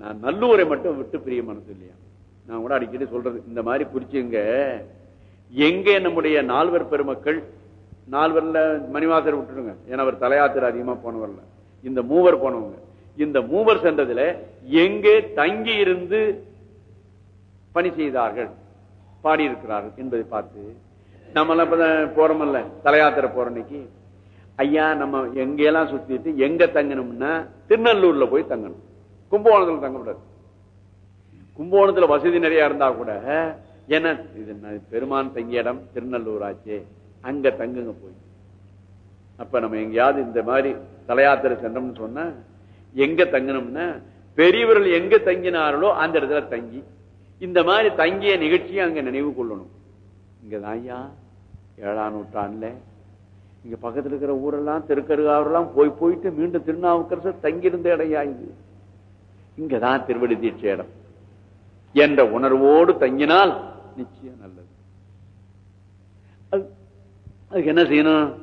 நான் நல்லூரை மட்டும் விட்டு பிரிய மனசு இல்லையா? நான் கூட அடிக்கடி சொல்றது இந்த மாதிரி குறிச்சுங்க எங்கே நம்முடைய நால்வர் பெருமக்கள் நால்வர்ல மணிவாசர் விட்டுருங்க ஏன்னா அவர் தலையாத்திர அதிகமா போனவர்ல. இந்த மூவர் போனவங்க. இந்த மூவர் சென்றதுல எங்கே தங்கி இருந்து பணி செய்தார்கள் பாடியிருக்கிறார்கள் என்பதை பார்த்து நம்மளாம் இப்ப போறோமல்ல தலையாத்திர போற அன்னைக்கு ஐயா நம்ம எங்கெல்லாம் சுத்திட்டு எங்க தங்கணும்னா திருநெல்லூர்ல போய் தங்கணும். கும்பகோணத்துல தங்க கூடாது கும்பகோணத்துல வசதி நிறைய இருந்தா கூட என்ன? இது பெருமான் தங்கிய இடம் திருநெல்லூர் அங்க தங்குங்க போய். அப்ப நம்ம எங்கேயாவது இந்த மாதிரி தலையாத்திரை சென்றோம்னு சொன்னா எங்க தங்கணும்னா பெரியவர்கள் எங்க தங்கினார்களோ அந்த இடத்துல தங்கி இந்த மாதிரி தங்கிய நிகழ்ச்சியை அங்க நினைவு கொள்ளணும். இங்கதான் ஐயா ஏழாம் நூற்றாண்டுல இங்க பக்கத்துல இருக்கிற ஊரெல்லாம் திருக்கருகாவரெல்லாம் போய் போயிட்டு மீண்டும் திருநாவுக்கரசர் தங்கியிருந்த இடையா இது. இங்கதான் திருவடி தீட்சை இடம். என்ற உணர்வோடு தங்கினால் நிச்சயம் நல்லது. அது- அதுக்கு என்ன செய்யணும்?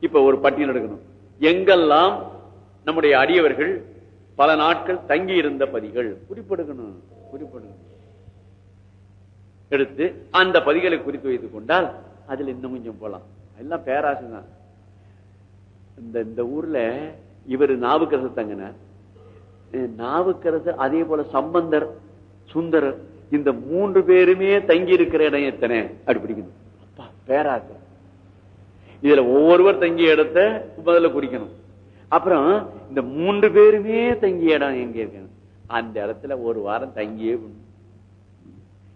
இப்ப ஒரு பட்டியல் எடுக்கணும். எங்கெல்லாம் நம்முடைய அடியவர்கள் பல நாட்கள் தங்கி இருந்த பதிகள் குறிப்பெடுக்கணும் குறிப்பெடுக்கணும். எடுத்து அந்த பதிகளை குறித்து வைத்துக் கொண்டால் அதுல இன்னும் கொஞ்சம் போலாம். எல்லாம் பேராசை தான் இந்த இந்த ஊர்ல இவர் நாவுக்கரசு தங்கினார். நாவுக்கரசர் அதே போல சம்பந்தர் சுந்தரர் இந்த மூன்று பேருமே தங்கி இருக்கிற இடம் எத்தனை? அப்படி பிடிக்கணும் அப்பா, பேராசை. இதுல ஒவ்வொருவர் தங்கிய இடத்தை முதல்ல குறிக்கணும். அப்புறம் இந்த மூன்று பேருமே தங்கிய இடம் எங்க இருக்கணும்? அந்த இடத்துல ஒரு வாரம் தங்கியே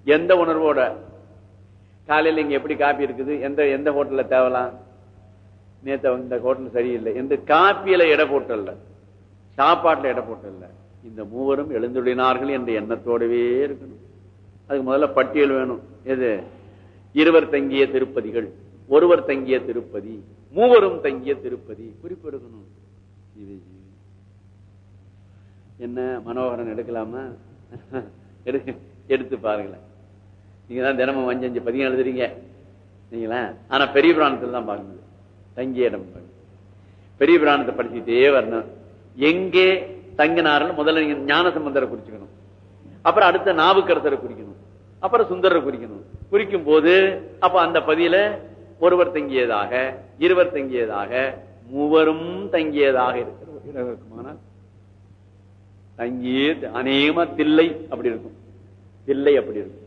எந்த உணர்வோட? காலையில இங்க எப்படி காப்பி இருக்குது? எந்த எந்த ஹோட்டல்ல தேவலாம்? நேத்த இந்த ஹோட்டல் சரியில்லை. எந்த காப்பியில எடை போட்டல்ல? சாப்பாட்டுல எடை போட்டல்ல இந்த மூவரும் எழுந்துள்ளினார்கள் என்ற எண்ணத்தோடவே இருக்கணும். அதுக்கு முதல்ல பட்டியல் வேணும். எது? இருவர் தங்கிய திருப்பதிகள் ஒருவர் தங்கிய திருப்பதி மூவரும் தங்கிய திருப்பதி குறிப்பெடுக்கணும் என்ன மனோகரன் எடுக்கலாமா? எடுத்து பாருங்களேன். நீங்க தான் தினமும் அஞ்சு அஞ்சு பதிகம் எழுதுறீங்க. நீங்களா? ஆனா பெரிய புராணத்துல தான் பாருங்க. தங்கிய இடம் பெரிய புராணத்தை படிச்சுட்டே வரணும். எங்கே தங்கினார்கள்? முதல்ல நீங்க ஞான சம்பந்தரை குறிச்சுக்கணும். அப்புறம் அடுத்த நாவுக்கரசரை குறிக்கணும். அப்புறம் சுந்தரரை குறிக்கணும். குறிக்கும் போது அப்ப அந்த பதியில ஒருவர் தங்கியதாக இருவர் தங்கியதாக மூவரும் தங்கியதாக இருக்கிறார் தங்கிய இடம் அநேகமா தில்லை அப்படி இருக்கும். தில்லை அப்படி இருக்கும்.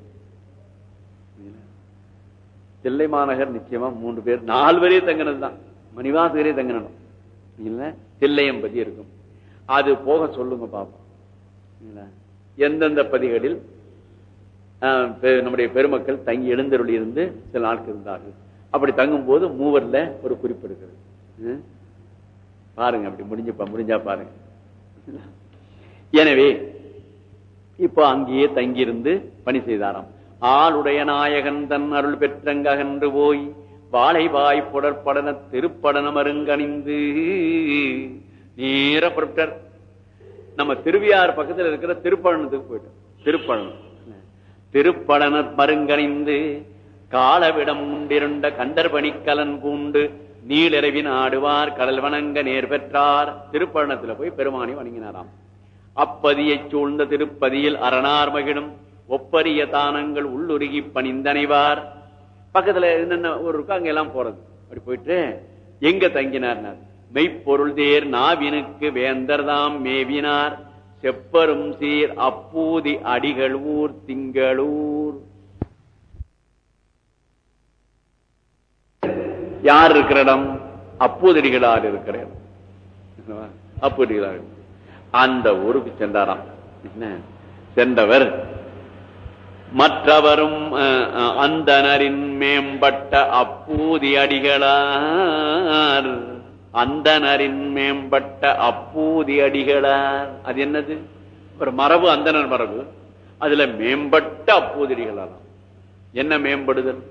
தில்லை மாநகர் நிச்சயமா மூன்று பேர் நாலு பேரையும் தங்கினது தான் மணிவாசகரே தங்கினோம் இல்ல தில்லையம்பதி இருக்கும். அது போக சொல்லுங்க பாப்போம். எந்தெந்த பதிகளில் பெ- நம்முடைய பெருமக்கள் தங்கி எழுந்தருள் இருந்து சில நாட்கள் இருந்தார்கள். அப்படி தங்கும் போது மூவர்ல ஒரு குறிப்பு இருக்கிறது ம்? பாருங்க அப்படி முடிஞ்சப்பா முடிஞ்சா பாருங்க. எனவே இப்போ அங்கேயே தங்கியிருந்து பணி செய்தாராம். ஆளுடைய நாயகன் தன் அருள் பெற்றங்ககன்று போய் வாழைவாய் புடற்படன திருப்படனம் அருங்கணிந்து நேர புறப்பட்டார். நம்ம திருவியார் பக்கத்துல இருக்கிற திருப்பழனத்துக்கு போயிட்டோம். திருப்பழனம் திருப்படன மருங்கணிந்து காலவிடம் உண்டிருண்ட கண்டர்பணிக்கலன் பூண்டு நீளிரவின் ஆடுவார் கடல் வணங்க நேர் பெற்றார். திருப்பழனத்துல போய் பெருமானை வணங்கினாராம். அப்பதியைச் சூழ்ந்த திருப்பதியில் அரணார் மகிழும் ஒப்பரிய தானங்கள் உள்ளுருகி பணிந்தனைவார். பக்கத்துல என்னென்ன ஒரு இருக்கோ அங்க எல்லாம் போறது. அப்படி போயிட்டு எங்க தங்கினார் மெய்ப்பொருள் தேர் நாவினுக்கு வேந்தர்தாம் மேவினார். செப்பரும் சீர் அப்பூதி அடிகள் ஊர் திங்களூர். யார் இருக்கிற இடம் அப்பூதடிகளார் இருக்கிற அப்பூதிகளார் அந்த ஊருக்கு சென்றாராம். என்ன? சென்றவர் மற்றவரும் அஹ், அந்தனரின் மேம்பட்ட அப்பூதி அடிகளார். அந்தனரின் மேம்பட்ட அப்பூதி அடிகளார். அது என்னது? ஒரு மரபு அந்தனர் மரபு. அதுல மேம்பட்ட அப்பூதி என்ன மேம்படுதல்?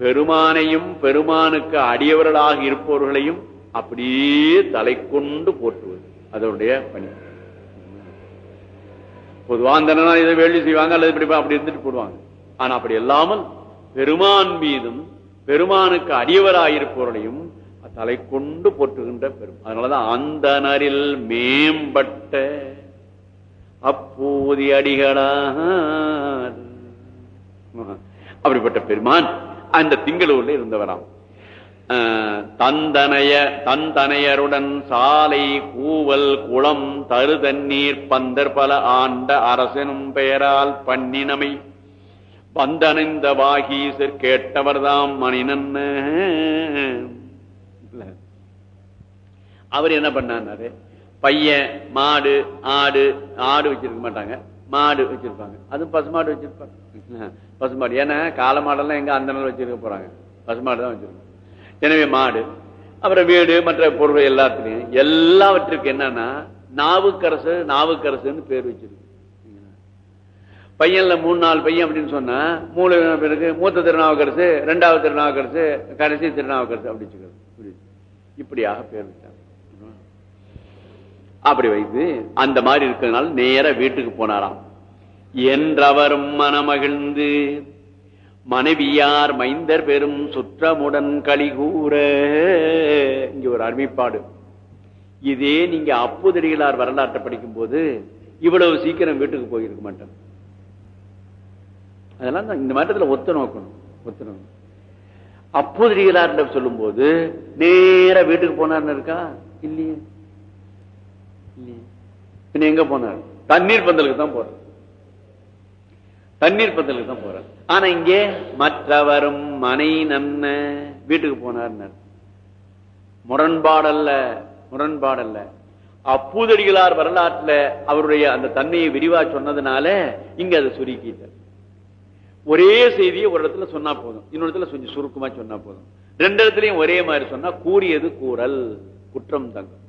பெருமானையும் பெருமானுக்கு அடியவர்களாக இருப்பவர்களையும் அப்படியே தலை கொண்டு போற்றுவது. அதனுடைய பணி. பொதுவா அந்த இதை வேள்வி செய்வாங்க அல்லது இப்படி அப்படி இருந்துட்டு போடுவாங்க. ஆனா அப்படி இல்லாமல் பெருமான் மீதும் பெருமானுக்கு அடியவராயிருப்பவர்களையும் தலை கொண்டு போற்றுகின்ற பெரும் அதனாலதான் அந்தனரில் மேம்பட்ட அப்போதி அடிகளாக அப்படிப்பட்ட பெருமான் அந்த திங்களூர்ல இருந்தவராம். தந்தனைய தந்தனையருடன் சாலை கூவல் குளம் தரு தண்ணீர் பந்தர் பல ஆண்ட அரசனும் பெயரால் பண்ணினமை. பந்தனைந்த வாகீசர் கேட்டவர்தாம் மணினன்ன அவர் என்ன பண்ணாரு பையன் மாடு ஆடு ஆடு வச்சிருக்க மாட்டாங்க. மாடு வச்சிருப்பாங்க. அதுவும் பசுமாடு வச்சிருப்பாங்க. பசுமாடு. ஏன்னா கால மாடெல்லாம் எங்க அந்த நாள் வச்சிருக்க போறாங்க. பசுமாடு தான் வச்சிருக்கோம். எனவே மாடு அப்புறம் வீடு மற்ற பொருள் எல்லாத்துலயும் எல்லாவற்றுக்கும் என்னன்னா நாவுக்கரசு நாவுக்கரசுன்னு பேர் வச்சிருக்கு. பையன்ல மூணு நாலு பையன் அப்படின்னு சொன்னா மூணு பேருக்கு மூத்த திருநாவுக்கரசு ரெண்டாவது திருநாவுக்கரசு கடைசி திருநாவுக்கரசு அப்படின்னு வச்சுக்கிறது இப்படியாக பேர் அப்படி வைத்து அந்த மாதிரி இருக்கிறதுனால நேர வீட்டுக்கு போனாராம். என்றவரும் மனமகிழ்ந்து மனைவியார் மைந்தர் பெரும் சுற்றமுடன் கலிகூற இங்க ஒரு அருமைப்பாடு. இதே நீங்க அப்புதிரிகளார் வரலாற்றை படிக்கும் போது இவ்வளவு சீக்கிரம் வீட்டுக்கு போயிருக்க மாட்டேன். அதெல்லாம் இந்த மாற்றத்தில் ஒத்து நோக்கணும் ஒத்து நோக்கணும் அப்போதடிகளார் சொல்லும் போது நேர வீட்டுக்கு போனார்னு இருக்கா? இல்லையே. இல்லையே. பின்ன எங்க போனார்? தண்ணீர் பந்தலுக்கு தான் போறார். தண்ணீர் பந்தலுக்கு தான் போறார். ஆனா இங்கே மற்றவரும் மனை நன்ன வீட்டுக்கு போனார் முரண்பாடல்ல முரண்பாடல்ல. அப்பூதடிகளார் வரலாற்றுல அவருடைய அந்த தன்மையை விரிவா சொன்னதுனால இங்க அதை சுருக்கிட்டார். ஒரே செய்தியை ஒரு இடத்துல சொன்னா போதும். இன்னொரு இடத்துல கொஞ்சம் சுருக்கமா சொன்னா போதும். ரெண்டு இடத்துலயும் ஒரே மாதிரி சொன்னா கூறியது கூறல் குற்றம் தங்கம்.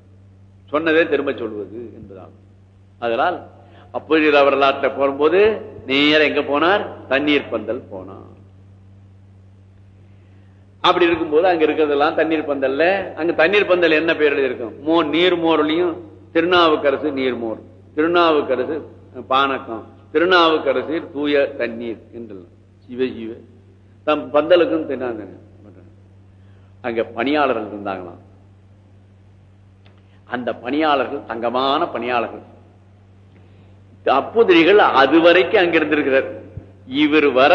சொன்னதே திரும்ப சொல்வது என்பதாகும். அதனால் அப்போது வரலாற்றை போகும்போது நேர எங்க போனார்? தண்ணீர் பந்தல் போனார். அப்படி இருக்கும்போது அங்க இருக்கிறதெல்லாம் தண்ணீர் பந்தல்ல. அங்க தண்ணீர் பந்தல் என்ன பேர் இருக்கும் மோ நீர்மோர்லயும் திருநாவுக்கரசு நீர்மோர். திருநாவுக்கரசு பானக்கம் திருநாவுக்கரசில் தூய தண்ணீர் என்று சிவ சிவ தம் பந்தலுக்கும் தென்னாந்தன. அங்க பணியாளர்கள் இருந்தாங்களாம். அந்த பணியாளர்கள் தங்கமான பணியாளர்கள். அப்புதிரிகள் அதுவரைக்கும் அங்க இருந்திருக்கிறார். இவர் வர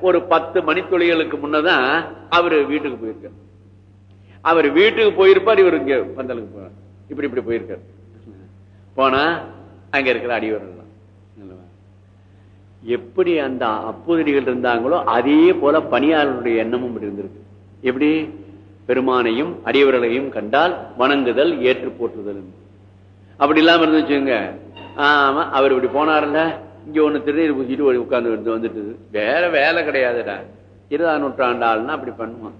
ஒரு பத்து மணித்துளிகளுக்கு முன்னதான் அவரு வீட்டுக்கு போயிருக்கார். அவர் வீட்டுக்கு போயிருப்பார் இவர் இங்க பந்தலுக்கு போனார் இப்படி இப்படி போயிருக்கார். போனா அங்க இருக்கிற அடிவர்கள் எப்படி அந்த அப்புதிரிகள் இருந்தாங்களோ அதே போல பணியாளருடைய எண்ணமும் இப்படி இருந்திருக்கு. எப்படி? பெருமானையும் அடியவர்களையும் கண்டால் வணங்குதல் ஏற்று போற்றுதல் அப்படி இல்லாம இருந்துச்சுங்க ஆமா அவர் இப்படி போனார்ல. இங்க ஒண்ணு திருநீர் பூசிட்டு உட்கார்ந்து வந்துட்டு வேற வேலை கிடையாதுடா. இருபதாம் நூற்றாண்டு ஆள்னா அப்படி பண்ணுவான்.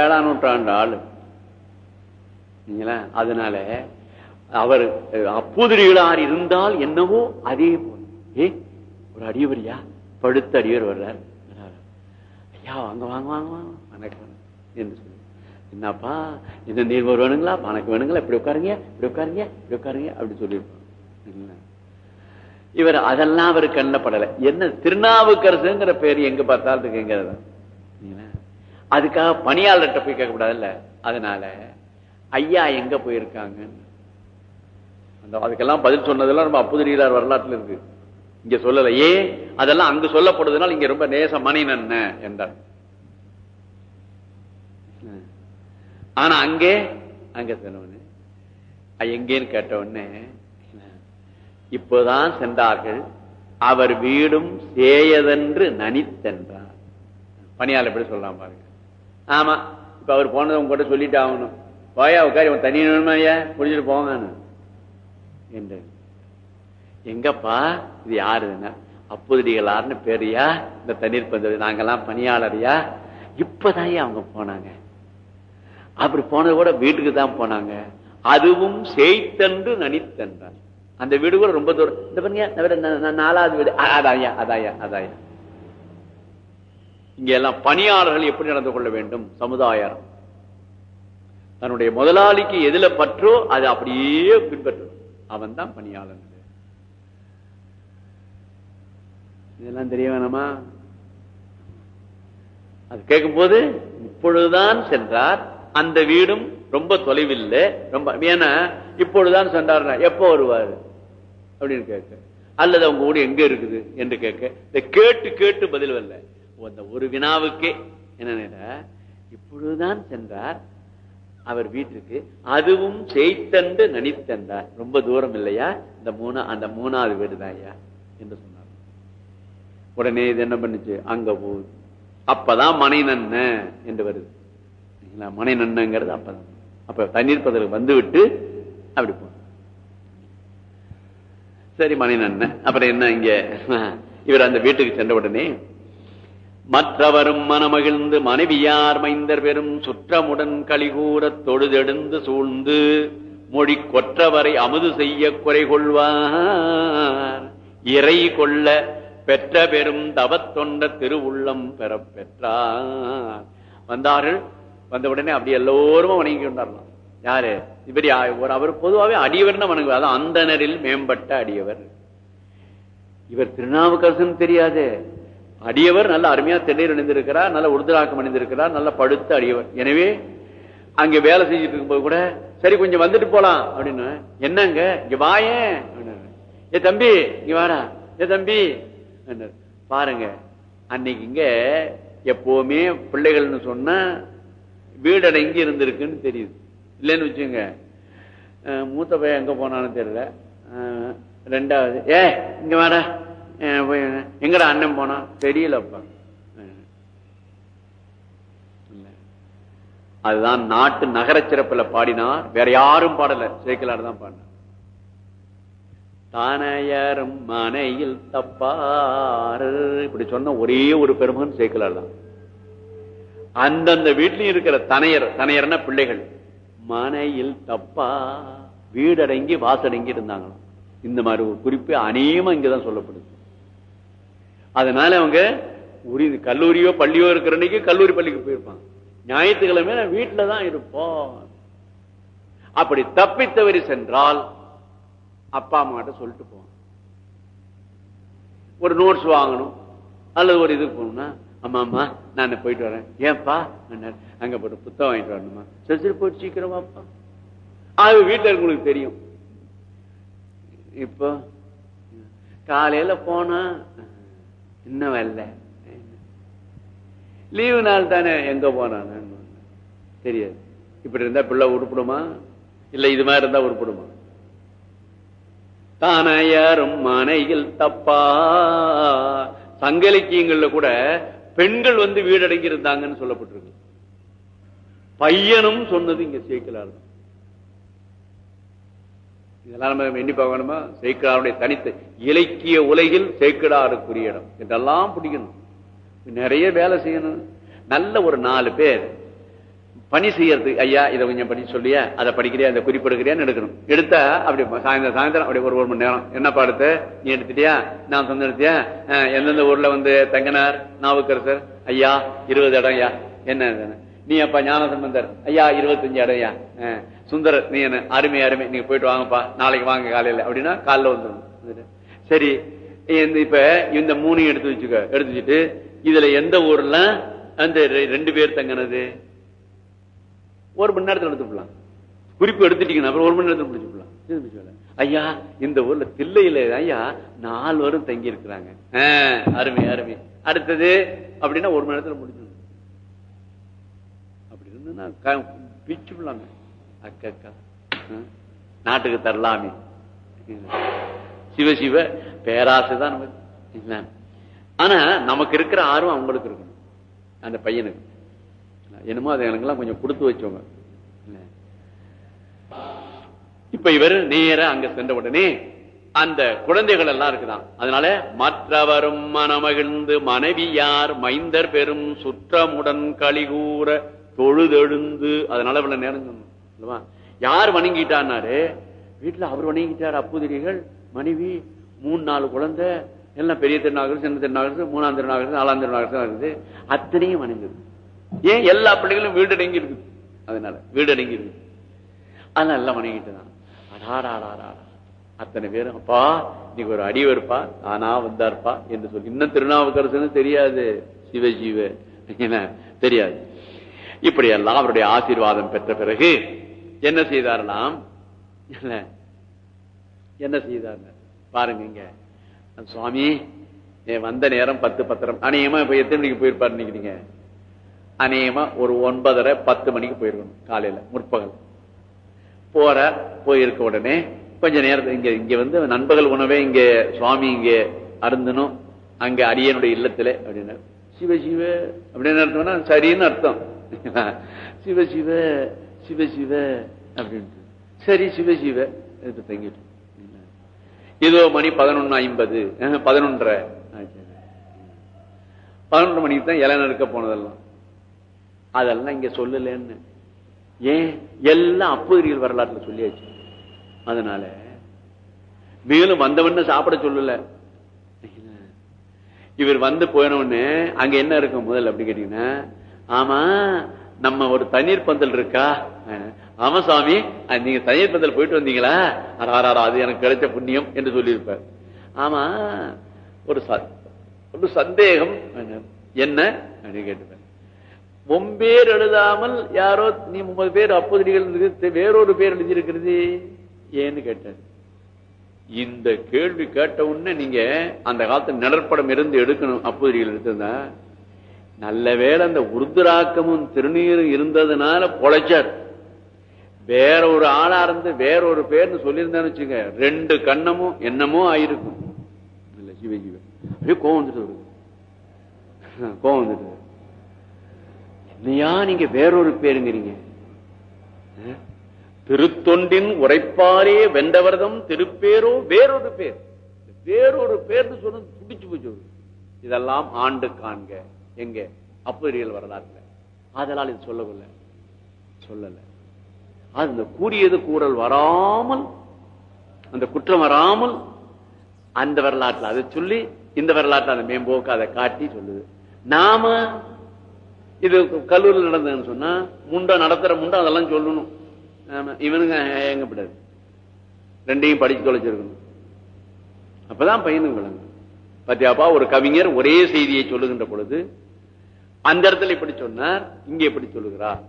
ஏழாம் நூற்றாண்டு ஆளு அதனால அவர் அப்புதிரிகளார் இருந்தால் என்னவோ அதே போல. ஏ ஒரு அடியவரியா? படுத்த அடியவர் வர்றார். ஐயா வாங்க வாங்க வாங்க வாங்க. வணக்கம் என்று சொல்லி. என்னப்பா இந்த நீர் வேணுங்களா? வணக்கம் வேணுங்களா? இப்படி உட்காருங்க இப்படி உட்காருங்க இப்படி உட்காருங்க அப்படின்னு சொல்லியிருப்பாங்க இல்லை இவர் அதெல்லாம் அவர் கண்ணில் படலை. என்ன திருநாவுக்கரசுங்கிற பேர் எங்க பார்த்தாலும் இருக்குங்கிறத அதுக்காக பணியாளர்கிட்ட போய் கேட்கக்கூடாதுல்ல? அதனால ஐயா எங்க போயிருக்காங்கன்னு அந்த அதுக்கெல்லாம் பதில் சொன்னதெல்லாம் ரொம்ப அப்புதிரியார் வரலாற்றுல இருக்கு. இங்க சொல்லல. அதெல்லாம் அங்கு சொல்லப்படுதுனால இங்க ரொம்ப நேச மணினன் என்றார். ஆனா அங்கே அங்க சொன்னவனு எங்கேன்னு கேட்ட உடனே இப்போதான் சென்றார்கள். அவர் வீடும் சேயதென்று நனித்தென்றார். பணியாளர் எப்படி சொல்லலாம் பாருங்க. ஆமா இப்ப அவர் போனதை உங்ககிட்ட சொல்லிட்டு ஆகணும். போயா உட்காரி உன் தனி வேணுமா ஐயா? போங்கன்னு. என்று. எங்கப்பா? இது யாருன்னா அப்புதடிகளார்னு பேரியா? இந்த தண்ணீர் பந்தது நாங்கெல்லாம் பணியாளரியா? இப்பதான் அவங்க போனாங்க. அப்படி போனது கூட வீட்டுக்கு தான் போனாங்க. அதுவும் செய்தன்று நனித்தன்றார். அந்த வீடு கூட ரொம்ப தூரம். இந்த பாருங்க நாலாவது வீடு. அதாயா அதாயா அதாயா இங்க எல்லாம் பணியாளர்கள் எப்படி நடந்து கொள்ள வேண்டும்? சமுதாயம். தன்னுடைய முதலாளிக்கு எதுல பற்றோ அது அப்படியே பின்பற்றும் அவன் தான் பணியாளன். இதெல்லாம் தெரிய வேணாமா? அது கேட்கும் போது இப்பொழுதுதான் சென்றார். அந்த வீடும் ரொம்ப தொலைவில் ரொம்ப ஏன்னா இப்பொழுதுதான் சென்றார் எப்போ வருவாரு? அப்படின்னு கேட்க. அல்லது அவங்க ஊடு எங்க இருக்குது? என்று கேட்க. இந்த கேட்டு கேட்டு பதில் வரல. அந்த ஒரு வினாவுக்கே என்ன இப்பொழுதுதான் சென்றார். அவர் வீட்டுக்கு அதுவும் செய்தண்டு நனித்தண்டார் ரொம்ப தூரம் இல்லையா? இந்த மூணா அந்த மூணாவது வீடு தான் ஐயா என்று சொன்னார். உடனே இது என்ன பண்ணுச்சு? அங்க போ அப்பதான் மனை நன்ன என்று வருது. மனை நன்னங்கிறது அப்பதான். அப்ப தண்ணீர் பதற்கு வந்து விட்டு அப்படி போ சரி மனை நன்ன. அப்புறம் என்ன இங்க? இவர் அந்த வீட்டுக்கு சென்ற உடனே மற்றவரும் மனமகிழ்ந்து மனைவியார் மைந்தர் பெரும் சுற்றமுடன் கலிகூறத் தொழுதெடுந்து சூழ்ந்து மொழி கொற்றவரை அமுது செய்ய குறை கொள்வார். இறை கொள்ள பெற்ற பெரும் தவத்தொண்ட திருவுள்ளம் பெற பெற்றார். வந்தார்கள் வந்தவுடனே அப்படி எல்லோரும் வணங்கி கொண்டாரலாம் யாரு? இவர் ஒரு அவர் பொதுவாகவே அடியவர்னு வணங்குவார். அதான் அந்தனரில் மேம்பட்ட அடியவர். இவர் திருநாவுக்கரசன் தெரியாது. அடியவர் நல்ல அருமையா தென்னையில் அணிந்திருக்கிறார் நல்ல உருதுராக்கம் அணிந்திருக்கிறார் நல்ல படுத்த அடியவர். எனவே அங்க வேலை செஞ்சுட்டு இருக்கும்போது கூட சரி கொஞ்சம் வந்துட்டு போலாம் அப்படின்னு. என்னங்க? இங்க வாயேன் ஏ தம்பி இங்க வாடா. ஏ தம்பி பாருங்க அன்னைக்கு இங்க எப்பவுமே பிள்ளைகள்னு சொன்னா வீடடங்கி இருந்திருக்குன்னு தெரியுது. இல்லைன்னு வச்சுங்க. மூத்த பையன் எங்க போனான்னு தெரியல. ரெண்டாவது ஏ இங்க வாடா. எங்கடா அண்ணன் போனா? தெரியலப்பா. அதுதான் நாட்டு நகர சிறப்புல பாடினார் வேற யாரும் பாடல. சேக்கலார் தான் பாடினார் தானையரும் மனையில் தப்பாரு இப்படி சொன்ன ஒரே ஒரு பெருமகன் சேக்கலார் தான். அந்தந்த வீட்லயும் இருக்கிற தனையர் தனையர்னா பிள்ளைகள். மனையில் தப்பா. வீடடங்கி வாசடங்கி இருந்தாங்களாம். இந்த மாதிரி ஒரு குறிப்பு அநேகமா இங்கதான் சொல்லப்படுது. அதனால அவங்க ஒரு கல்லூரியோ பள்ளியோ இருக்கிற அன்னைக்கு கல்லூரி பள்ளிக்கு போயிருப்பாங்க. ஞாயிற்றுக்கிழமை வீட்டுல தான் இருப்போம். அப்படி தப்பித்தவரி சென்றால் அப்பா அம்மா கிட்ட சொல்லிட்டு போவான் ஒரு நோட்ஸ் வாங்கணும். அல்லது ஒரு இது போகணும்னா அம்மா அம்மா நான் போயிட்டு வரேன். ஏன்பா? என்னாரு, அங்க போட்டு புத்தகம் வாங்கிட்டு வரணுமா சரி சரி போயிட்டு சீக்கிரம் வாப்பா. அது வீட்டுல இருக்கவங்களுக்கு தெரியும். இப்போ காலையில போனா இன்னும் வரல லீவு நாள் தானே எங்க போனான்னு தெரியாது. இப்படி இருந்தா பிள்ளை உருப்பிடுமா? இல்ல இது மாதிரி இருந்தா உருப்பிடுமா? தானையாரும் மனையில் தப்பா? சங்க இலக்கியங்கள்ல கூட பெண்கள் வந்து வீடடங்கி இருந்தாங்கன்னு சொல்லப்பட்டிருக்கு. பையனும் சொன்னது இங்க சேர்க்கலார் இதெல்லாம் நம்ம எண்ணி பார்க்கணுமா? சேக்கடாருடைய தனித்து இலக்கிய உலகில் சேக்கடாருக்குரிய இடம். இதெல்லாம் பிடிக்கணும். நிறைய வேலை செய்யணும். நல்ல ஒரு நாலு பேர். பணி செய்யறதுக்கு ஐயா இதை கொஞ்சம் படி சொல்லியா. அதை படிக்கிறியா? அதை குறிப்பிடுக்கிறியான்னு எடுக்கணும். எடுத்தா அப்படி சாயந்தரம் சாயந்தரம் அப்படி ஒரு ஒரு மணி நேரம். என்னப்பா எடுத்து நீ எடுத்துட்டியா? நான் சொந்த எடுத்தியா எந்தெந்த ஊர்ல வந்து தங்கனார்? நாவுக்கரசர். ஐயா இருபது இடம் ஐயா. என்ன நீ அப்பா ஞானசம்பந்தர். ஐயா இருபத்தஞ்சு அடையா ஐயா. நீ என்ன அருமை அருமை. நீங்க போயிட்டு வாங்கப்பா. நாளைக்கு வாங்க காலையில. அப்படின்னா காலைல வந்துடும் சரி இப்ப இந்த மூணையும் எடுத்து வச்சுக்க. எடுத்து வச்சுட்டு இதுல எந்த ஊர்ல அந்த ரெ- ரெண்டு பேர் தங்கினது? ஒரு மணி நேரத்துல எடுத்துக்கலாம் குறிப்பு எடுத்துட்டீங்கன்னா அப்புறம் ஒரு மணி நேரத்துல முடிச்சுக்கலாம் ஐயா இந்த ஊர்ல தில்லையில ஐயா நாலு வரும் தங்கி இருக்கிறாங்க அருமை அருமை. அடுத்தது அப்படின்னா ஒரு மணி நேரத்துல முடிச்சிடும் அப்படி பிச்சு விடலாமே அக்கா நாட்டுக்கு தரலாமே. சிவசிவ சிவ பேராசை தான் நமக்கு ஆனா நமக்கு இருக்கிற ஆர்வம் அவங்களுக்கு இருக்கணும். அந்த பையனுக்கு. என்னமோ அதை எனக்கெல்லாம் கொஞ்சம் கொடுத்து வச்சோங்க இப்ப இவர் நேர அங்க சென்ற உடனே அந்த குழந்தைகள் எல்லாம் இருக்குதான். அதனால மற்றவரும் மனமகிழ்ந்து மனைவியார் மைந்தர் பெரும் சுற்றமுடன் கலிகூற தொழுதெழுந்து அதனால இவ்வளவு நேரம் சொன்னோம் யார் வணங்கிட்டான்னாரு? வீட்டுல அவர் வணங்கிட்டார் அப்புதிரிகள் மனைவி மூணு நாலு குழந்தை எல்லாம் பெரிய திருநாகர் சின்ன திருநாகர் மூணாம் திருநாகர் நாலாம் திருநாகர் இருக்குது. அத்தனையும் வணங்குது. ஏன் எல்லா பிள்ளைகளும் வீடு அடங்கி இருக்குது அதனால வீடு அடங்கி இருக்குது அதனால எல்லாம் வணங்கிட்டு தான் அடாடாடாடா அத்தனை பேரும் அப்பா இன்னைக்கு ஒரு அடி வருப்பா ஆனா வந்தார்ப்பா என்று சொல்லி இன்னும் திருநாவுக்கரசுன்னு தெரியாது. சிவ சிவ என்ன? தெரியாது. இப்படி எல்லாம் அவருடைய ஆசீர்வாதம் பெற்ற பிறகு என்ன செய்தாரலாம் இல்ல, என்ன? செய்தார்? பாருங்க இங்க. சுவாமி வந்த நேரம் பத்து பத்திரம். அநேகமா இப்ப எத்தனை மணிக்கு போயிருப்பாரு நினைக்கிறீங்க? அநேகமா ஒரு ஒன்பதரை பத்து மணிக்கு போயிருக்கணும் காலையில முற்பகல். போற போயிருக்க உடனே கொஞ்ச நேரத்தில் இங்க இங்க வந்து நண்பகல் உணவே இங்க சுவாமி இங்க அருந்தனும் அங்க அடியனுடைய இல்லத்துல அப்படின்னு சிவ சிவ அப்படின்னு அர்த்தம்னா சரின்னு அர்த்தம். சிவ சிவ சிவ சிவ அப்படின்ட்டு. சரி சிவ சிவ. எடுத்து தங்கிட்டு. ஏதோ மணி பதினொன்னு ஐம்பது. பதினொன்றரை. பதினொன்று மணிக்கு தான் இலை நறுக்க போனதெல்லாம். அதெல்லாம் இங்க சொல்லலன்னு. ஏன்? எல்லாம் அப்போதிரியல் வரலாற்றுல சொல்லியாச்சு. அதனால மேலும் வந்தவன்னு சாப்பிட சொல்லல. இவர் வந்து போனவொன்னு அங்க என்ன இருக்கும் முதல்ல அப்படி கேட்டீங்கன்னா ஆமா நம்ம ஒரு தண்ணீர் பந்தல் இருக்கா? ஆமா சுவாமி நீங்க தண்ணீர் பந்தல் போயிட்டு வந்தீங்களா? அடாராடா அது எனக்கு கிடைச்ச புண்ணியம் என்று சொல்லியிருப்பார். ஆமா ஒரு ச- ஒரு சந்தேகம். என்ன? அப்படின்னு கேட்டுப்பேன் முன்பேர் எழுதாமல் யாரோ நீ முப்பது பேர் அப்போது வேறொரு பேர் எழுதியிருக்கிறது? ஏன்னு கேட்டார். இந்த கேள்வி கேட்ட உடனே நீங்க அந்த காலத்து நடற்படம் இருந்து எடுக்கணும் அப்போதிகள் எடுத்திருந்தா நல்ல வேளை அந்த உருதுராக்கமும் திருநீரும் இருந்ததுனால பொழைச்சார். வேற ஒரு ஆளா இருந்து வேற ஒரு பேர்னு சொல்லியிருந்தான்னு வச்சுங்க ரெண்டு கண்ணமும் என்னமோ ஆயிருக்கும். இல்ல சிவ சிவ அப்படியே கோவம் வந்துட்டு வருது. கோவம் வந்துட்டு என்னையா நீங்க வேறொரு பேருங்கிறீங்க? திருத்தொண்டின் உரைப்பாரே வெண்டவரதம் திருப்பேரோ வேறொரு பேர். வேறொரு பேர்னு சொன்னது துடிச்சு போச்சு. இதெல்லாம் ஆண்டு காண்க. எங்க? அப்பரியல் வரலாறுல. அதனால் இது சொல்லவில்லை. சொல்லல. அது இந்த கூறியது கூறல் வராமல் அந்த குற்றம் வராமல் அந்த வரலாற்றில் அதை சொல்லி இந்த வரலாற்றில் அந்த மேம்போக்கு அதை காட்டி சொல்லுது. நாம இது கல்லூரியில் நடந்ததுன்னு சொன்னா முண்டா நடத்துற முண்டா அதெல்லாம் சொல்லணும். இவனுங்க ஏங்கப்படாது ரெண்டையும் படிச்சு தொலைச்சிருக்கணும். அப்பதான் பையனுங்க விளங்கும். பத்தியாப்பா ஒரு கவிஞர் ஒரே செய்தியை சொல்லுகின்ற பொழுது அந்த இடத்துல இப்படி சொன்னார் இங்க எப்படி சொல்லுகிறார்.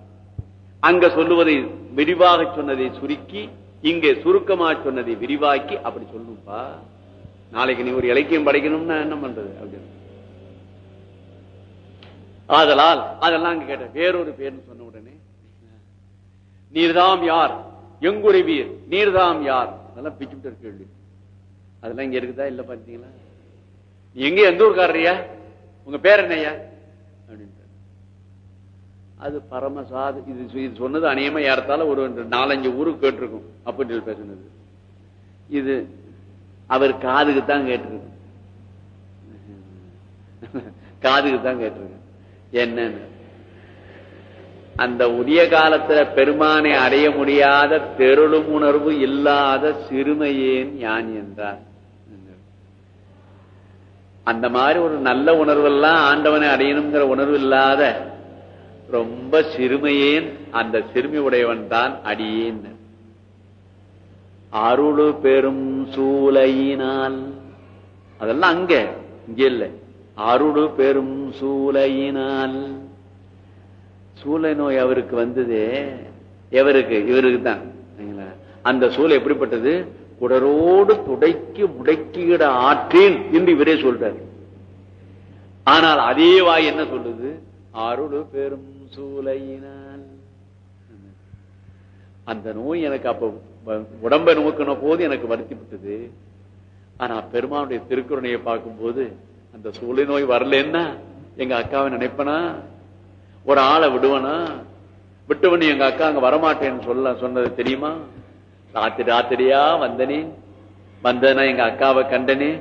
அங்க சொல்லுவதை விரிவாக சொன்னதை சுருக்கி இங்க சுருக்கமா சொன்னதை விரிவாக்கி அப்படி சொல்லணும்ப்பா நாளைக்கு நீ ஒரு இலக்கியம் படைக்கணும்னா என்ன பண்றது அப்படின்னு. ஆதலால் அதெல்லாம் அங்க கேட்ட வேறொரு பேர்னு சொன்ன உடனே நீர்தாம் யார்? எங்குருவீர் நீர்தாம் யார்? அதெல்லாம் பிச்சுட்டு கேள்வி. அதெல்லாம் இங்க இருக்குதா இல்ல பாத்தீங்களா எங்க எந்த ஊருக்காரரியா உங்க பேர் என்னையா அது பரமசாது. இது இது சொன்னது அநேகமா ஏறத்தால ஒரு நாலஞ்சு ஊருக்கு கேட்டிருக்கும் அப்படின்னு பேசுனது. இது அவர் காதுக்கு தான் கேட்டிருக்கு. காதுக்கு தான் கேட்டிருக்கு. என்னன்னு? அந்த உரிய காலத்துல பெருமானை அடைய முடியாத தெருளும் உணர்வு இல்லாத சிறுமையேன் யான் என்றார். அந்த மாதிரி ஒரு நல்ல உணர்வெல்லாம் ஆண்டவனை அடையணுங்கிற உணர்வு இல்லாத ரொம்ப சிறுமையேன் அந்த சிறுமி உடையவன் தான் அடியேன். அருளு பெரும் சூலையினால் அதெல்லாம் அங்க இங்க இல்ல. அருளு பெரும் சூலையினால் சூளை நோய் அவருக்கு வந்தது எவருக்கு? இவருக்கு தான் அந்த சூளை எப்படிப்பட்டது? குடரோடு துடைக்கி முடக்கிட ஆற்றேன் என்று இவரே சொல்றார். ஆனால் அதே வாய் என்ன சொல்லுது? அருள் பெரும் சூலையினான் அந்த நோய் எனக்கு அப்ப உடம்பை நோக்கின போது எனக்கு வருத்தி விட்டது ஆனா பெருமானுடைய திருக்குறணையை பார்க்கும்போது அந்த சூளை நோய் வரலன்னா எங்க அக்காவை நினைப்பனா? ஒரு ஆளை விடுவனா? விட்டவன் எங்க அக்கா அங்க வரமாட்டேன்னு சொல்ல சொன்னது தெரியுமா? ராத்திரி ராத்திரியா வந்தனே. வந்தனா எங்க அக்காவை கண்டனே.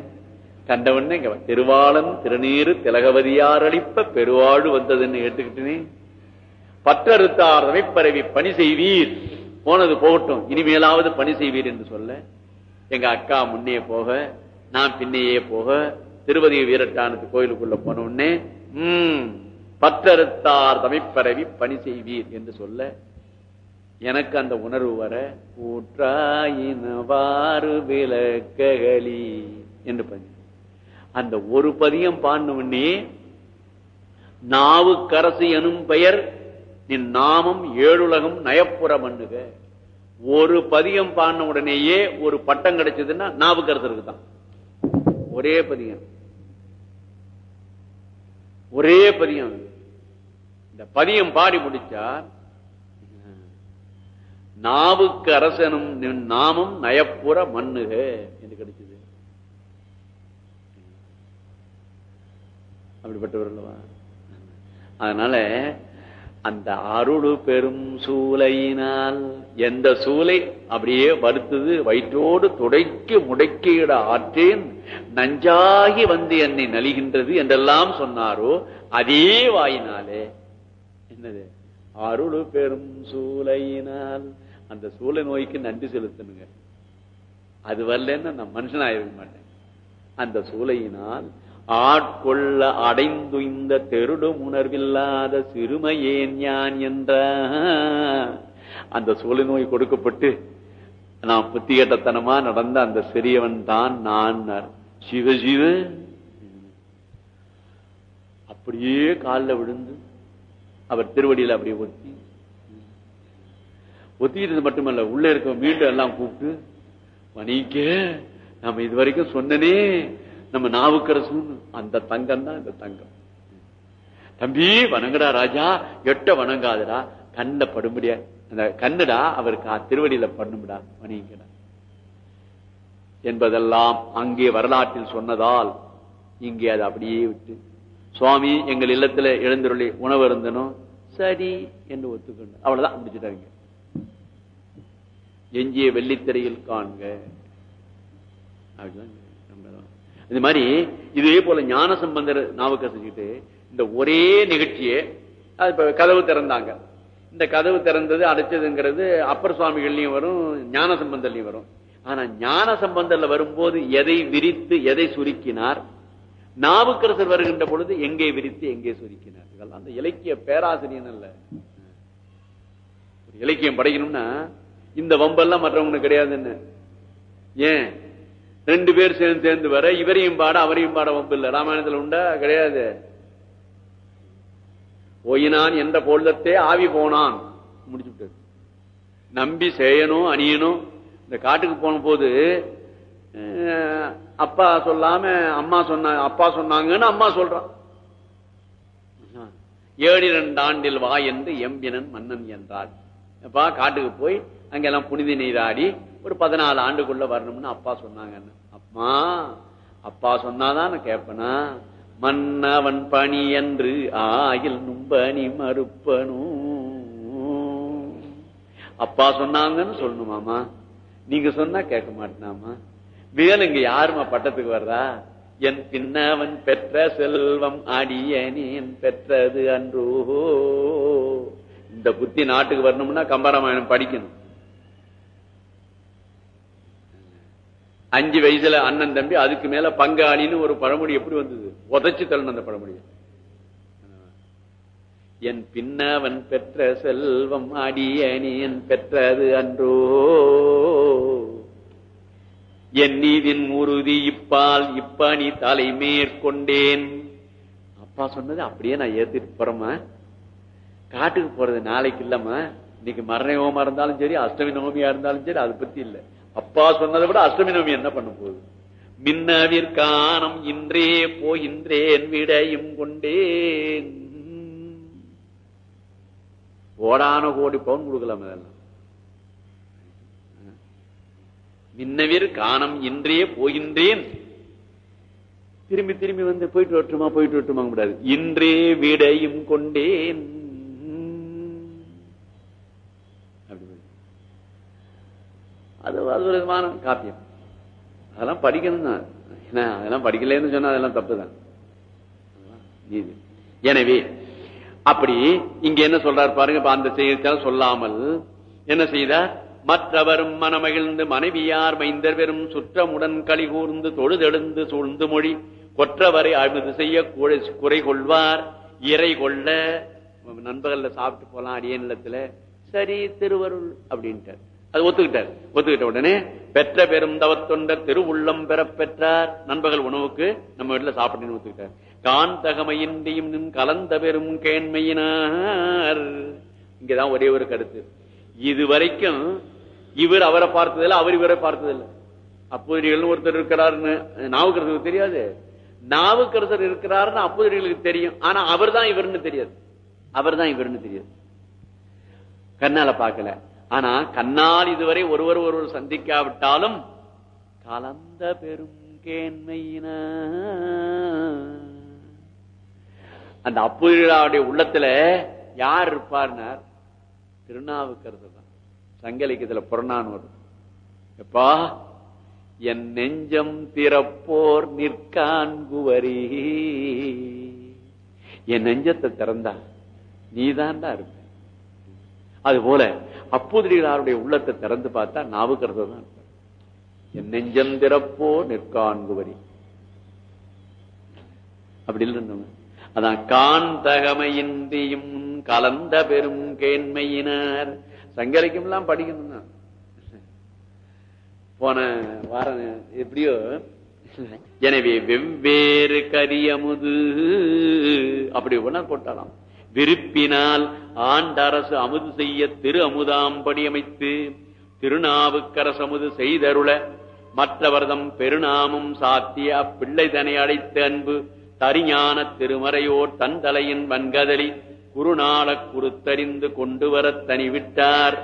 கண்டவன்னு இங்க திருவாளன் திருநீரு திலகவதியார் அளிப்ப பெருவாழ் வந்ததுன்னு ஏற்றுக்கிட்டனே பற்றறுத்தார் பரவி பணி செய்வீர். போனது போகட்டும் இனிமேலாவது பணி செய்வீர் என்று சொல்ல எங்க அக்கா முன்னே போக நான் பின்னையே போக திருவதி வீரட்டானத்து கோயிலுக்குள்ள போன உடனே உம் பற்றறுத்தார் பரவி பணி செய்வீர் என்று சொல்ல எனக்கு அந்த உணர்வு வர ஊற்றாயினவாறு விளக்ககளி என்று பண்ணி அந்த ஒரு பதியம் பாடின உடனே நாவுக்கரசு எனும் பெயர் நின் நாமம் ஏழுலகம் நயப்புற மண்ணுக ஒரு பதியம் பாடின உடனேயே ஒரு பட்டம் கிடைச்சதுன்னா நாவுக்கரசருக்கு தான். ஒரே பதியம். ஒரே பதியம். இந்த பதியம் பாடி முடிச்சார் நாவுக்கு அரசனும் நின் நாமம் நயப்புற மண்ணுக என்று கிடைச்சது. அப்படிப்பட்டவர் அல்லவா? அதனால அந்த அருளு பெரும் சூலையினால் எந்த சூலை அப்படியே வருத்தது வயிற்றோடு துடைக்கு முடைக்கிட ஆற்றேன் நஞ்சாகி வந்து என்னை நலிகின்றது என்றெல்லாம் சொன்னாரோ அதே வாயினாலே. என்னது? அருளு பெரும் சூலையினால் அந்த சூளை நோய்க்கு நன்றி செலுத்தணுங்க. அது வரலன்னு நான் மனுஷனாயிருக்க மாட்டேன். அந்த சூளையினால் ஆட்கொள்ள அடைந்து இந்த தெருடும் உணர்வில்லாத சிறுமையேன் யான் என்ற அந்த சூளை நோய் கொடுக்கப்பட்டு நான் புத்திகட்டத்தனமா நடந்த அந்த சிறியவன் தான் நான் சிவ சிவ. அப்படியே காலில் விழுந்து அவர் திருவடியில் அப்படியே ஒத்தி ஒத்திக்கிட்டது மட்டுமல்ல உள்ள இருக்க மீண்டும் எல்லாம் கூப்பிட்டு மணிக்க நம்ம இது வரைக்கும் சொன்னனே நம்ம நாவுக்கரசு அந்த தங்கம் தான் இந்த தங்கம். தம்பி வணங்கடா ராஜா. எட்ட வணங்காதடா. கண்ண படும்படியா. அந்த கண்ணுடா அவருக்கு திருவடியில பண்ணும்டா வணங்கிக்கடா. என்பதெல்லாம் அங்கே வரலாற்றில் சொன்னதால் இங்கே அதை அப்படியே விட்டு சுவாமி எங்கள் இல்லத்துல எழுந்தருளி உணவு இருந்தனும் சரி என்று ஒத்துக்கொண்டு அவ்வளவுதான். முடிச்சுட்டாங்க. எஞ்சிய வெள்ளித்திரையில் காண்க. அப்படிதான் இந்த மாதிரி இதே போல ஞான சம்பந்தர் நாவுக்கரசுக்கிட்டு இந்த ஒரே நிகழ்ச்சியே அது இப்ப கதவு திறந்தாங்க. இந்த கதவு திறந்தது அடைச்சதுங்கிறது அப்பர் சுவாமிகள்லயும் வரும் ஞான சம்பந்தர்லயும் வரும். ஆனா ஞான சம்பந்தர்ல வரும்போது எதை விரித்து எதை சுருக்கினார்? நாவுக்கரசர் வருகின்ற பொழுது எங்கே விரித்து எங்கே சுருக்கினார்? இதெல்லாம் அந்த இலக்கிய பேராசிரியன் அல்ல. இலக்கியம் படைக்கணும்னா இந்த வம்பெல்லாம் மற்றவங்களுக்கு கிடையாதுன்னு. ஏன்? ரெண்டு பேர் சேர்ந்து சேர்ந்து வர இவரையும் பாட அவரையும் பாட வம்பு இல்ல. ராமாயணத்துல உண்டா? கிடையாது. ஒயினான் என்ற பொழுதத்தே ஆவி போனான். முடிச்சு நம்பி செய்யணும் அணியணும். இந்த காட்டுக்கு போன போது அப்பா சொல்லாம அம்மா சொன்ன அப்பா சொன்னாங்கன்னு அம்மா சொல்றான். ஏழிரண்டு ஆண்டில் வா என்று எம்பினன் மன்னன் என்றார் அப்பா காட்டுக்கு போய் அங்கெல்லாம் புனித நீராடி ஒரு பதினாலு ஆண்டுக்குள்ள வரணும்னு அப்பா சொன்னாங்கன்னு. அம்மா அப்பா சொன்னாதான் நான் கேட்பனா? மன்னவன் பணி என்று ஆயில் நும்பணி மறுப்பனும் அப்பா சொன்னாங்கன்னு சொல்லணுமாமா நீங்க சொன்னா கேட்க மாட்டேனாமா மேலும் இங்க யாருமா பட்டத்துக்கு வர்றா? என் பின்னவன் பெற்ற செல்வம் அடியனேன் பெற்றது அன்றோ. இந்த புத்தி நாட்டுக்கு வரணும்னா கம்பராமாயணம் படிக்கணும். அஞ்சு வயசுல அண்ணன் தம்பி அதுக்கு மேல பங்காளின்னு ஒரு பழமொழி எப்படி வந்தது? உதச்சு தள்ளணும் அந்த பழமொழி என் பின்னவன் பெற்ற செல்வம் அடியனியன் பெற்றது அன்றோ. என் நீதின் உறுதி இப்பால் இப்பணி தலை மேற்கொண்டேன் அப்பா சொன்னது அப்படியே நான் ஏத்துட்டு போறேம்மா. காட்டுக்கு போறது நாளைக்கு இல்லம்மா. இன்னைக்கு மரணயோமா இருந்தாலும் சரி அஷ்டமி நோமியா இருந்தாலும் சரி அதை பத்தி இல்லை. அப்பா சொன்னதை விட அஷ்டமி நவமி என்ன பண்ண போகுது? மின்னவிற்கானம் இன்றே போகின்றேன் விடையும் கொண்டேன். கோடான கோடி பவுன் கொடுக்கலாம் அதெல்லாம் மின்னவிர் காணம் இன்றே போகின்றேன். திரும்பி திரும்பி வந்து போயிட்டு வரட்டுமா போயிட்டு வரட்டுமா கூடாது இன்றே விடையும் கொண்டேன். அது அது ஒரு விதமான காப்பியம். அதெல்லாம் படிக்கணும் தான் ஏன்னா அதெல்லாம் படிக்கலன்னு சொன்னா அதெல்லாம் தப்பு தான் எனவே அப்படி இங்க என்ன சொல்றாரு பாருங்க அந்த செய்தித்தால் சொல்லாமல் என்ன செய்தார்? மற்றவரும் மனமகிழ்ந்து மனைவியார் மைந்தர் பெரும் சுற்றமுடன் களி கூர்ந்து தொழுதெழுந்து சூழ்ந்து மொழி கொற்றவரை அழுது செய்ய குறை கொள்வார். இறை கொள்ள நண்பகல்ல சாப்பிட்டு போலாம் அடிய நிலத்துல சரி திருவருள் அப்படின்ட்டு அது ஒத்துக்கிட்டார். ஒத்துக்கிட்ட உடனே பெற்ற பெரும் தவத்தொண்டர் திருவுள்ளம் பெற பெற்றார். நண்பகல் உணவுக்கு நம்ம வீட்டுல சாப்பிட்டு ஒத்துக்கிட்டார். கான் தகமையின்றியும் நின் கலந்த பெரும் கேண்மையினார். இங்கதான் ஒரே ஒரு கருத்து. இது வரைக்கும் இவர் அவரை பார்த்ததில்ல அவர் இவரை பார்த்ததில்ல. அப்போதிரிகள் ஒருத்தர் இருக்கிறாருன்னு நாவுக்கரசருக்கு தெரியாது. நாவுக்கரசர் இருக்கிறாருன்னு அப்போதிரிகளுக்கு தெரியும். ஆனா அவர் தான் இவர்னு தெரியாது. அவர் தான் இவர்னு தெரியாது. கண்ணால பாக்கல ஆனா கண்ணால் இதுவரை ஒருவர் ஒருவர் சந்திக்காவிட்டாலும் கலந்த பெரும் கேண்மையின. அந்த அப்புடைய உள்ளத்துல யார் இருப்பார்னார்? திருநாவுக்கரசர் தான். சங்கலிக்கத்துல புறநானூர். எப்பா என் நெஞ்சம் திறப்போர் நிற்கான்குவரி என் நெஞ்சத்தை திறந்தா நீதான்டா இருப்ப. அது போல அப்போதிலாருடைய உள்ளத்தை திறந்து பார்த்தா நாவுக்கிறது தான் என் நெஞ்சம் திறப்போ நிற்கான்குவரி அப்படி இருந்தவங்க. அதான் கான் தகமையின்றியும் கலந்த பெரும் கேண்மையினர். சங்கரிக்கும் எல்லாம் படிக்கணும் போன வாரம் எப்படியோ எனவே வெவ்வேறு கரியமுது அப்படி உணர் கொட்டலாம் விருப்பினால் ஆண்டரசு அமுது செய்ய திரு அமுதாம்படி அமைத்து திருநாவுக்கரசமுது செய்தருள மற்றவர்தம் பெருநாமம் சாத்திய அப்பிள்ளை தனை அழைத்த அன்பு தரிஞான திருமறையோர் தந்தலையின் வன்கதலி குருநாள குறுத்தறிந்து கொண்டு வர தனி விட்டார்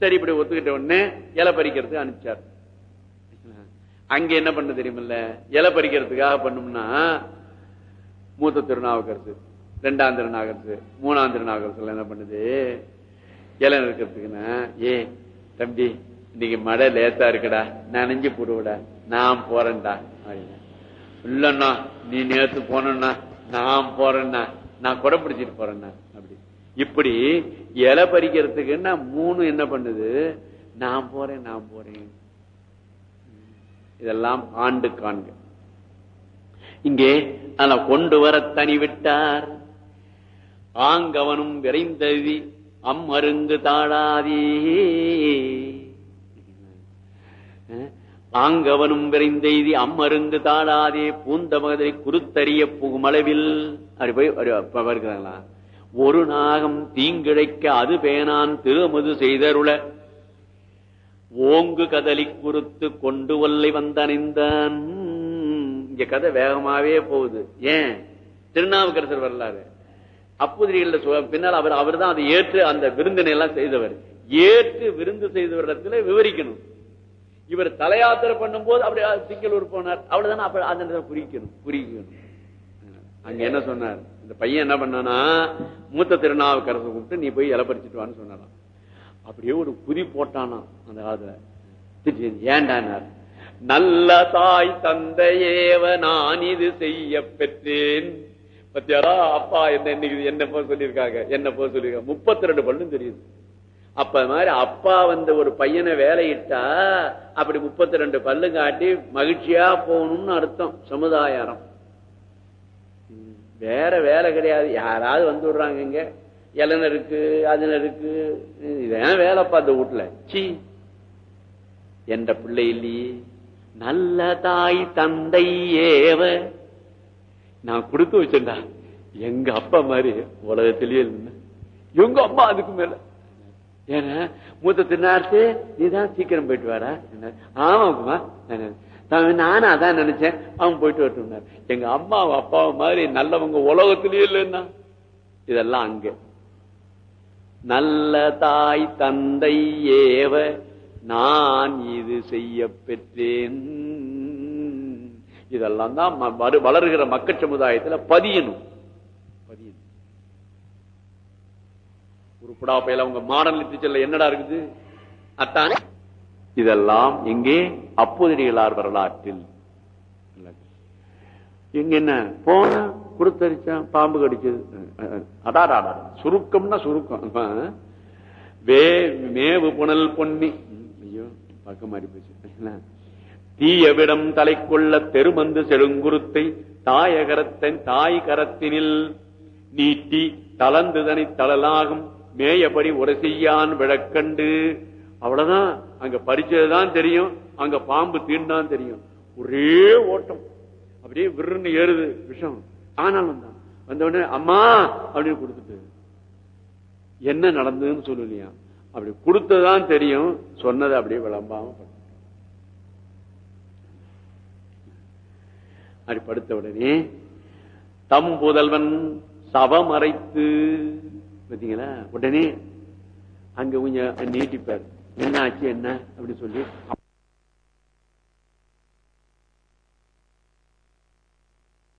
சரி இப்படி ஒத்துக்கிட்ட உடனே இலை பறிக்கிறதுக்கு அனுப்பிச்சார். அங்க என்ன பண்ண தெரியுமில்ல? இலை பறிக்கிறதுக்காக பண்ணும்னா மூத்த திருநாவுக்கரசு. ரெண்டாம் திருநாகரசு மூணாம் திருநாகரசு என்ன பண்ணுது? இலை இருக்கிறதுக்குன்னா ஏ தம்பி இன்னைக்கு மழை லேசா இருக்குடா நனைஞ்சு போடுவடா நான் போறேன்டா. அப்படின்னா இல்லண்ணா நீ நேத்து போனா நான் போறேன்னா நான் கொடை பிடிச்சிட்டு போறேன்னா அப்படி. இப்படி இலை பறிக்கிறதுக்குன்னா மூணு என்ன பண்ணுது? நான் போறேன் நான் போறேன். இதெல்லாம் ஆண்டு காண்க. இங்கே ஆனா கொண்டு வர தனி விட்டார் ஆங்கவனும் விரைந்ததி அம்மருங்கு தாழாதே. ஆங்கவனும் விரைந்தெய்தி அம்மருங்கு தாழாதே. பூந்த மகதை குருத்தறிய புகுமளவில். அப்படி போய் வருகிறாங்களா? ஒரு நாகம் தீங்கிழைக்க அது பேனான் திருமது செய்தருள. ஓங்கு கதலி குறுத்து கொண்டு வல்லை வந்தணிந்தான். இங்க கதை வேகமாவே போகுது. ஏன்? திருநாவுக்கரசர் வரலாறு. அப்புதிரிகள் பின்னால் அவர் அவர் தான் அதை ஏற்று அந்த விருந்தினை எல்லாம் செய்தவர். ஏற்று விருந்து செய்தவரிடத்துல விவரிக்கணும். இவர் தலையாத்திரை பண்ணும் போது அப்படி சிக்கலூர் போனார். அவ்வளவுதான் அப்ப அந்த புரிக்கணும். புரிக்கணும். அங்க என்ன சொன்னார்? இந்த பையன் என்ன பண்ணானா மூத்த திருநாவுக்கரசு கூப்பிட்டு நீ போய் இலை பறிச்சுட்டு வான்னு சொன்னாராம். அப்படியே ஒரு குதி போட்டானா அந்த காலத்துல. ஏண்டானார். நல்ல தாய் தந்தையேவ நான் இது செய்ய பெற்றேன். பத்தியாரா அப்பா என்ன இன்னைக்கு என்ன போக சொல்லியிருக்காங்க? என்ன போக சொல்லியிருக்காங்க முப்பத்தி ரெண்டு பல்லும் தெரியுது. அப்ப மாதிரி அப்பா வந்து ஒரு பையனை வேலையிட்டா அப்படி முப்பத்தி ரெண்டு பல்லு காட்டி மகிழ்ச்சியா போகணும்னு அர்த்தம் சமுதாயம் வேற வேலை கிடையாது. யாராவது வந்து விடுறாங்க இங்க. இளன இருக்கு அதுல இருக்கு. இதான் வேலைப்பா அந்த வீட்டுல. சி என்ற பிள்ளை இல்லையே. நல்ல தாய் தந்தை ஏவ நான் கொடுத்து வச்சேன்டா. எங்க அப்பா மாதிரி உலகத்திலேயே இல்லை எங்க அம்மா அதுக்கு மேல. ஏன்னா மூத்த தின்னார்த்து நீதான் சீக்கிரம் போயிட்டு வாடா. ஆமாக்குமா நானும் அதான் நினைச்சேன். அவன் போயிட்டு வரட்டும்னார். எங்க அம்மாவும் அப்பாவும் மாதிரி நல்லவங்க உலகத்திலேயே இல்லைன்னா. இதெல்லாம் அங்க. நல்ல தாய் தந்தை ஏவ நான் இது செய்ய பெற்றேன். இதெல்லாம் தான் வளர்கிற மக்கள் சமுதாயத்துல பதியணும். பதியணும். உருப்படா பயில உங்க மாடலித்து செல்ல என்னடா இருக்குது? அத்தானே? இதெல்லாம் எங்கே அப்போதிரிகளார் வரலாற்றில் எங்க என்ன? போன குடுத்தரிச்சான் பாம்பு கடிச்சது. அடாடா சுருக்கம்னா சுருக்கம். வே மேவு புனல் பொன்னி. ஐயோ பக்கம் மாறி போச்சு. தீயவிடம் தலை கொள்ள தெருமந்து செழுங்குருத்தை தாயகரத்தன் தாய் கரத்தினில் நீட்டி தளந்துதனை தளலாகும் மேயபடி ஒரு செய்யான் விளக்கண்டு. அவ்வளவுதான். அங்க பறிச்சதுதான் தெரியும். அங்க பாம்பு தீண்டான் தெரியும். ஒரே ஓட்டம். அப்படியே விருன்னு ஏறுது விஷம். ஆனாலும் தான் வந்த உடனே அம்மா! அப்படின்னு கொடுத்துட்டு என்ன நடந்ததுன்னு சொல்லலையா அப்படி கொடுத்ததான் தெரியும். சொன்னதை அப்படியே விளம்பாம அப்படி படுத்த உடனே தம் புதல்வன் சவம் அரைத்து பார்த்தீங்களா? உடனே அங்க கொஞ்சம் நீட்டிப்பார். என்ன ஆச்சு என்ன? அப்படின்னு சொல்லி